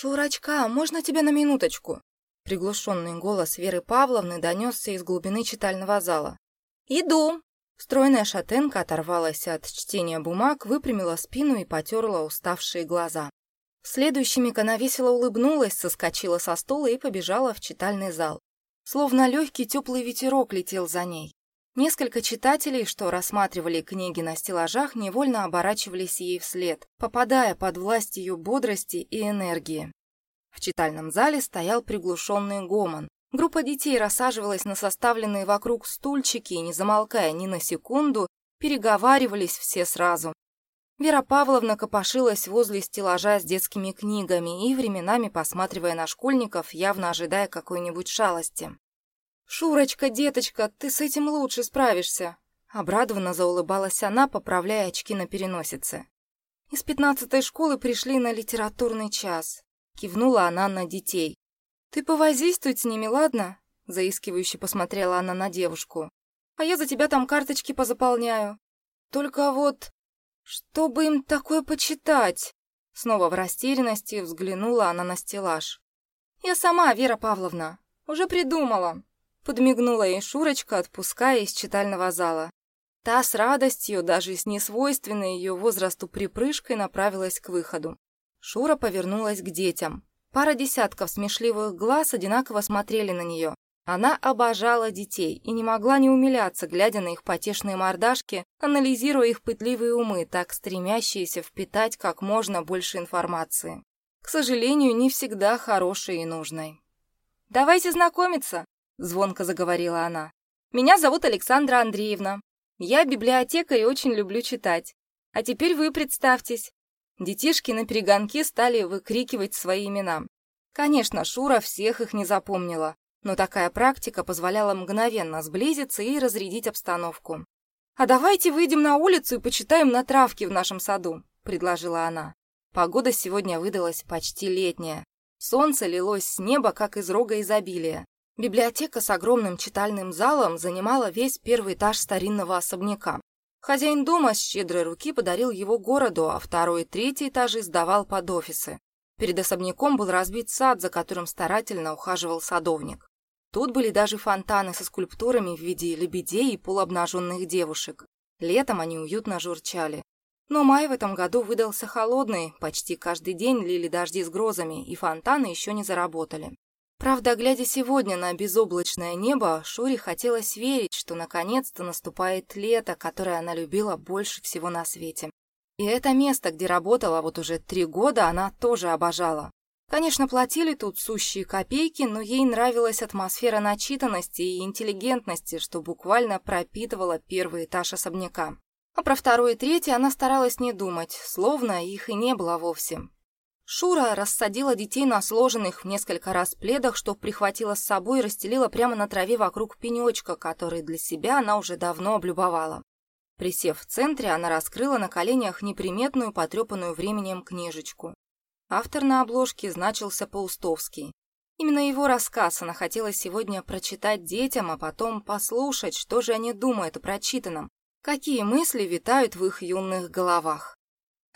«Шурочка, можно тебя на минуточку?» Приглушенный голос Веры Павловны донесся из глубины читального зала. «Иду!» Стройная шатенка оторвалась от чтения бумаг, выпрямила спину и потерла уставшие глаза. В следующий миг она весело улыбнулась, соскочила со стула и побежала в читальный зал. Словно легкий теплый ветерок летел за ней. Несколько читателей, что рассматривали книги на стеллажах, невольно оборачивались ей вслед, попадая под власть ее бодрости и энергии. В читальном зале стоял приглушенный гомон. Группа детей рассаживалась на составленные вокруг стульчики и, не замолкая ни на секунду, переговаривались все сразу. Вера Павловна копошилась возле стеллажа с детскими книгами и временами, посматривая на школьников, явно ожидая какой-нибудь шалости. «Шурочка, деточка, ты с этим лучше справишься!» Обрадованно заулыбалась она, поправляя очки на переносице. Из пятнадцатой школы пришли на литературный час. Кивнула она на детей. «Ты повозись тут с ними, ладно?» Заискивающе посмотрела она на девушку. «А я за тебя там карточки позаполняю. Только вот... Чтобы им такое почитать?» Снова в растерянности взглянула она на стеллаж. «Я сама, Вера Павловна, уже придумала!» Подмигнула ей Шурочка, отпуская из читального зала. Та с радостью, даже с несвойственной ее возрасту припрыжкой, направилась к выходу. Шура повернулась к детям. Пара десятков смешливых глаз одинаково смотрели на нее. Она обожала детей и не могла не умиляться, глядя на их потешные мордашки, анализируя их пытливые умы, так стремящиеся впитать как можно больше информации. К сожалению, не всегда хорошей и нужной. «Давайте знакомиться», — звонко заговорила она. «Меня зовут Александра Андреевна. Я библиотекарь и очень люблю читать. А теперь вы представьтесь. Детишки на перегонки стали выкрикивать свои имена. Конечно, Шура всех их не запомнила, но такая практика позволяла мгновенно сблизиться и разрядить обстановку. «А давайте выйдем на улицу и почитаем на травке в нашем саду», — предложила она. Погода сегодня выдалась почти летняя. Солнце лилось с неба, как из рога изобилия. Библиотека с огромным читальным залом занимала весь первый этаж старинного особняка. Хозяин дома с щедрой руки подарил его городу, а второй и третий этажи сдавал под офисы. Перед особняком был разбит сад, за которым старательно ухаживал садовник. Тут были даже фонтаны со скульптурами в виде лебедей и полуобнаженных девушек. Летом они уютно журчали. Но май в этом году выдался холодный, почти каждый день лили дожди с грозами, и фонтаны еще не заработали. Правда, глядя сегодня на безоблачное небо, Шуре хотелось верить, что наконец-то наступает лето, которое она любила больше всего на свете. И это место, где работала вот уже три года, она тоже обожала. Конечно, платили тут сущие копейки, но ей нравилась атмосфера начитанности и интеллигентности, что буквально пропитывала первый этаж особняка. А про второй и третий она старалась не думать, словно их и не было вовсе. Шура рассадила детей на сложенных в несколько раз пледах, что прихватила с собой и расстелила прямо на траве вокруг пенечка, который для себя она уже давно облюбовала. Присев в центре, она раскрыла на коленях неприметную, потрепанную временем книжечку. Автор на обложке значился Паустовский. Именно его рассказ она хотела сегодня прочитать детям, а потом послушать, что же они думают о прочитанном, какие мысли витают в их юных головах.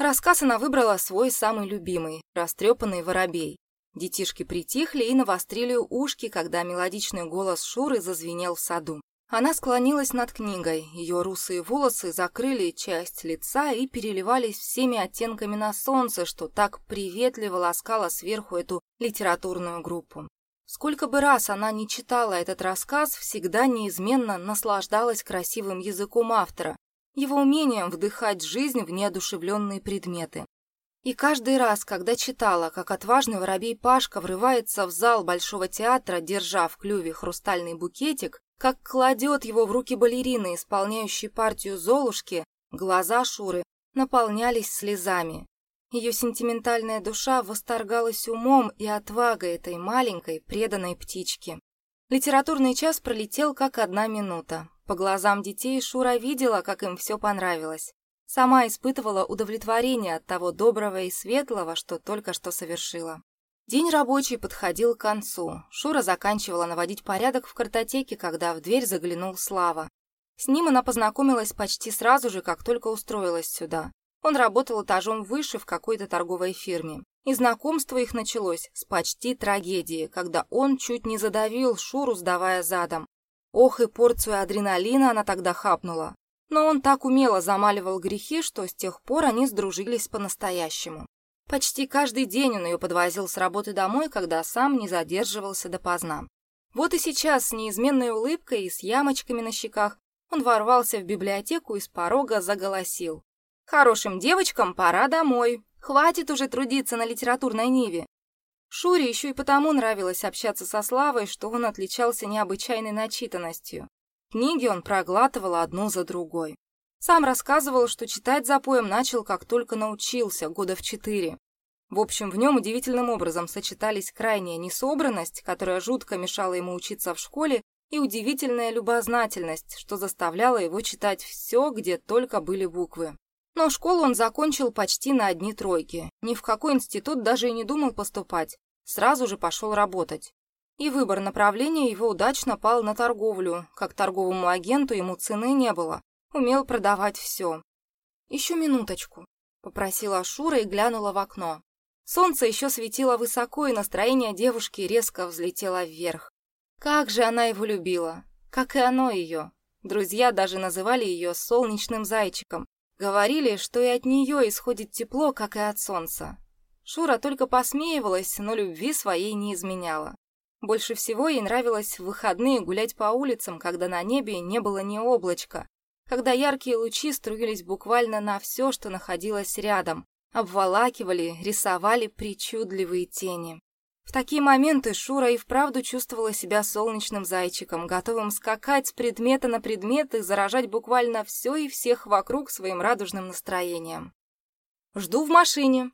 Рассказ она выбрала свой самый любимый – «Растрепанный воробей». Детишки притихли и навострили ушки, когда мелодичный голос Шуры зазвенел в саду. Она склонилась над книгой, ее русые волосы закрыли часть лица и переливались всеми оттенками на солнце, что так приветливо ласкало сверху эту литературную группу. Сколько бы раз она не читала этот рассказ, всегда неизменно наслаждалась красивым языком автора, его умением вдыхать жизнь в неодушевленные предметы. И каждый раз, когда читала, как отважный воробей Пашка врывается в зал Большого театра, держа в клюве хрустальный букетик, как кладет его в руки балерины, исполняющей партию Золушки, глаза Шуры наполнялись слезами. Ее сентиментальная душа восторгалась умом и отвагой этой маленькой преданной птички. Литературный час пролетел как одна минута. По глазам детей Шура видела, как им все понравилось. Сама испытывала удовлетворение от того доброго и светлого, что только что совершила. День рабочий подходил к концу. Шура заканчивала наводить порядок в картотеке, когда в дверь заглянул Слава. С ним она познакомилась почти сразу же, как только устроилась сюда. Он работал этажом выше в какой-то торговой фирме. И знакомство их началось с почти трагедии, когда он чуть не задавил Шуру, сдавая задом. Ох, и порцию адреналина она тогда хапнула. Но он так умело замаливал грехи, что с тех пор они сдружились по-настоящему. Почти каждый день он ее подвозил с работы домой, когда сам не задерживался допоздна. Вот и сейчас с неизменной улыбкой и с ямочками на щеках он ворвался в библиотеку и с порога заголосил. «Хорошим девочкам пора домой. Хватит уже трудиться на литературной ниве». Шуре еще и потому нравилось общаться со Славой, что он отличался необычайной начитанностью. Книги он проглатывал одну за другой. Сам рассказывал, что читать за поем начал, как только научился, года в четыре. В общем, в нем удивительным образом сочетались крайняя несобранность, которая жутко мешала ему учиться в школе, и удивительная любознательность, что заставляло его читать все, где только были буквы. Но школу он закончил почти на одни тройки. Ни в какой институт даже и не думал поступать. Сразу же пошел работать. И выбор направления его удачно пал на торговлю. Как торговому агенту ему цены не было. Умел продавать все. «Еще минуточку», — попросила Шура и глянула в окно. Солнце еще светило высоко, и настроение девушки резко взлетело вверх. Как же она его любила, как и оно ее. Друзья даже называли ее солнечным зайчиком. Говорили, что и от нее исходит тепло, как и от солнца. Шура только посмеивалась, но любви своей не изменяла. Больше всего ей нравилось в выходные гулять по улицам, когда на небе не было ни облачка, когда яркие лучи струились буквально на все, что находилось рядом, обволакивали, рисовали причудливые тени. В такие моменты Шура и вправду чувствовала себя солнечным зайчиком, готовым скакать с предмета на предмет и заражать буквально все и всех вокруг своим радужным настроением. «Жду в машине».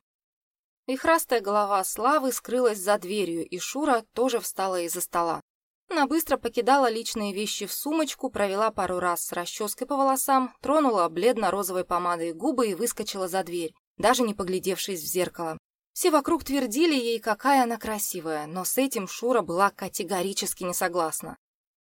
И храстая голова Славы скрылась за дверью, и Шура тоже встала из-за стола. Она быстро покидала личные вещи в сумочку, провела пару раз с расческой по волосам, тронула бледно-розовой помадой губы и выскочила за дверь, даже не поглядевшись в зеркало. Все вокруг твердили ей, какая она красивая, но с этим Шура была категорически не согласна.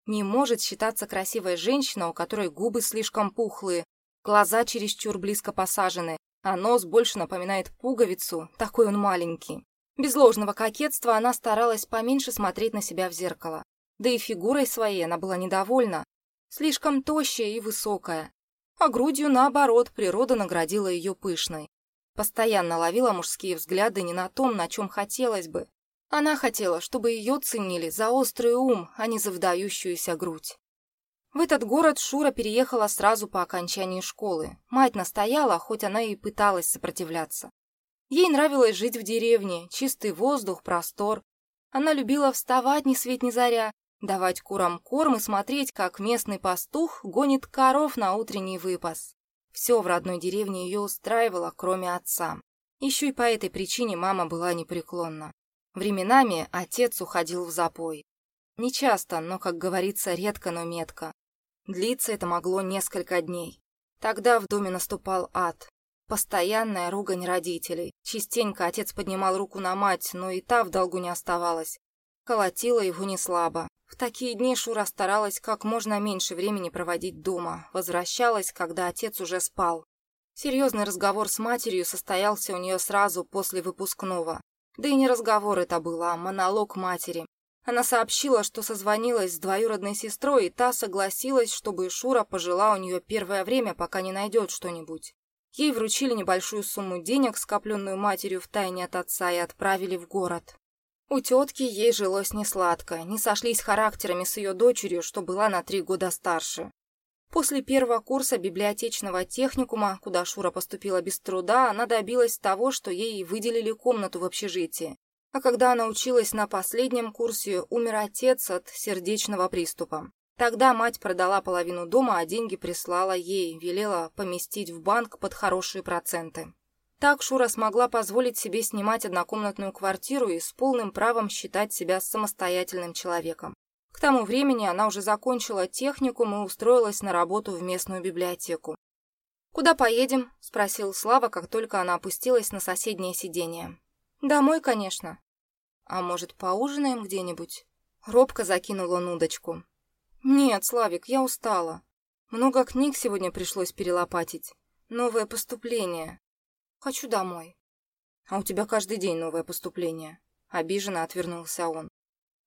Не может считаться красивой женщина, у которой губы слишком пухлые, глаза чересчур близко посажены, а нос больше напоминает пуговицу, такой он маленький. Без ложного кокетства она старалась поменьше смотреть на себя в зеркало. Да и фигурой своей она была недовольна. Слишком тощая и высокая. А грудью, наоборот, природа наградила ее пышной. Постоянно ловила мужские взгляды не на том, на чем хотелось бы. Она хотела, чтобы ее ценили за острый ум, а не за вдающуюся грудь. В этот город Шура переехала сразу по окончании школы. Мать настояла, хоть она и пыталась сопротивляться. Ей нравилось жить в деревне, чистый воздух, простор. Она любила вставать ни свет ни заря, давать курам корм и смотреть, как местный пастух гонит коров на утренний выпас. Все в родной деревне ее устраивало, кроме отца. Еще и по этой причине мама была непреклонна. Временами отец уходил в запой. Не часто, но, как говорится, редко, но метко. Длиться это могло несколько дней. Тогда в доме наступал ад. Постоянная ругань родителей. Частенько отец поднимал руку на мать, но и та в долгу не оставалась. Колотила его не слабо. В такие дни Шура старалась как можно меньше времени проводить дома, возвращалась, когда отец уже спал. Серьезный разговор с матерью состоялся у нее сразу после выпускного. Да и не разговор это был, а монолог матери. Она сообщила, что созвонилась с двоюродной сестрой, и та согласилась, чтобы Шура пожила у нее первое время, пока не найдет что-нибудь. Ей вручили небольшую сумму денег, скопленную матерью в тайне от отца, и отправили в город. У тетки ей жилось несладко, не сошлись характерами с ее дочерью, что была на три года старше. После первого курса библиотечного техникума, куда Шура поступила без труда, она добилась того, что ей выделили комнату в общежитии. А когда она училась на последнем курсе, умер отец от сердечного приступа. Тогда мать продала половину дома, а деньги прислала ей, велела поместить в банк под хорошие проценты. Так Шура смогла позволить себе снимать однокомнатную квартиру и с полным правом считать себя самостоятельным человеком. К тому времени она уже закончила техникум и устроилась на работу в местную библиотеку. «Куда поедем?» – спросил Слава, как только она опустилась на соседнее сиденье. «Домой, конечно». «А может, поужинаем где-нибудь?» Робко закинул он удочку. «Нет, Славик, я устала. Много книг сегодня пришлось перелопатить. Новое поступление. Хочу домой. А у тебя каждый день новое поступление. Обиженно отвернулся он.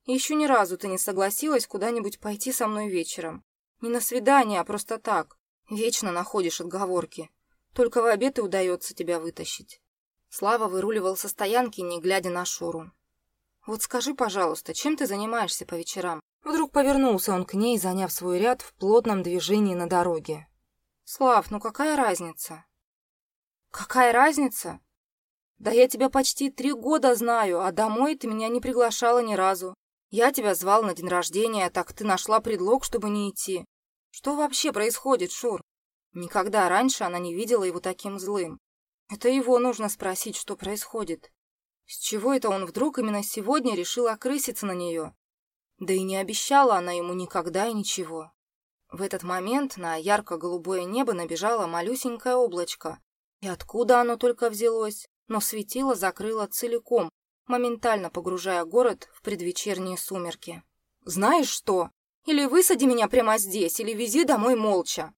Еще ни разу ты не согласилась куда-нибудь пойти со мной вечером. Не на свидание, а просто так. Вечно находишь отговорки. Только в обед и удается тебя вытащить. Слава выруливал со стоянки, не глядя на Шуру. «Вот скажи, пожалуйста, чем ты занимаешься по вечерам?» Вдруг повернулся он к ней, заняв свой ряд в плотном движении на дороге. «Слав, ну какая разница?» «Какая разница? Да я тебя почти три года знаю, а домой ты меня не приглашала ни разу. Я тебя звал на день рождения, так ты нашла предлог, чтобы не идти. Что вообще происходит, Шур? Никогда раньше она не видела его таким злым. Это его нужно спросить, что происходит. С чего это он вдруг именно сегодня решил окрыситься на нее? Да и не обещала она ему никогда и ничего. В этот момент на ярко-голубое небо набежало малюсенькое облачко. И откуда оно только взялось, но светило закрыло целиком, моментально погружая город в предвечерние сумерки. «Знаешь что? Или высади меня прямо здесь, или вези домой молча!»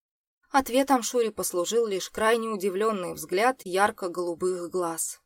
Ответом Шуре послужил лишь крайне удивленный взгляд ярко-голубых глаз.